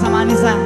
سام سم